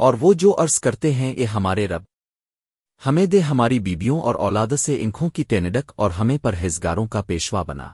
اور وہ جو عرض کرتے ہیں یہ ہمارے رب، ہمیں دے ہماری بیبیوں اور اولاد سے انکھوں کی ٹینڈک اور ہمیں پرہیزگاروں کا پیشوا بنا۔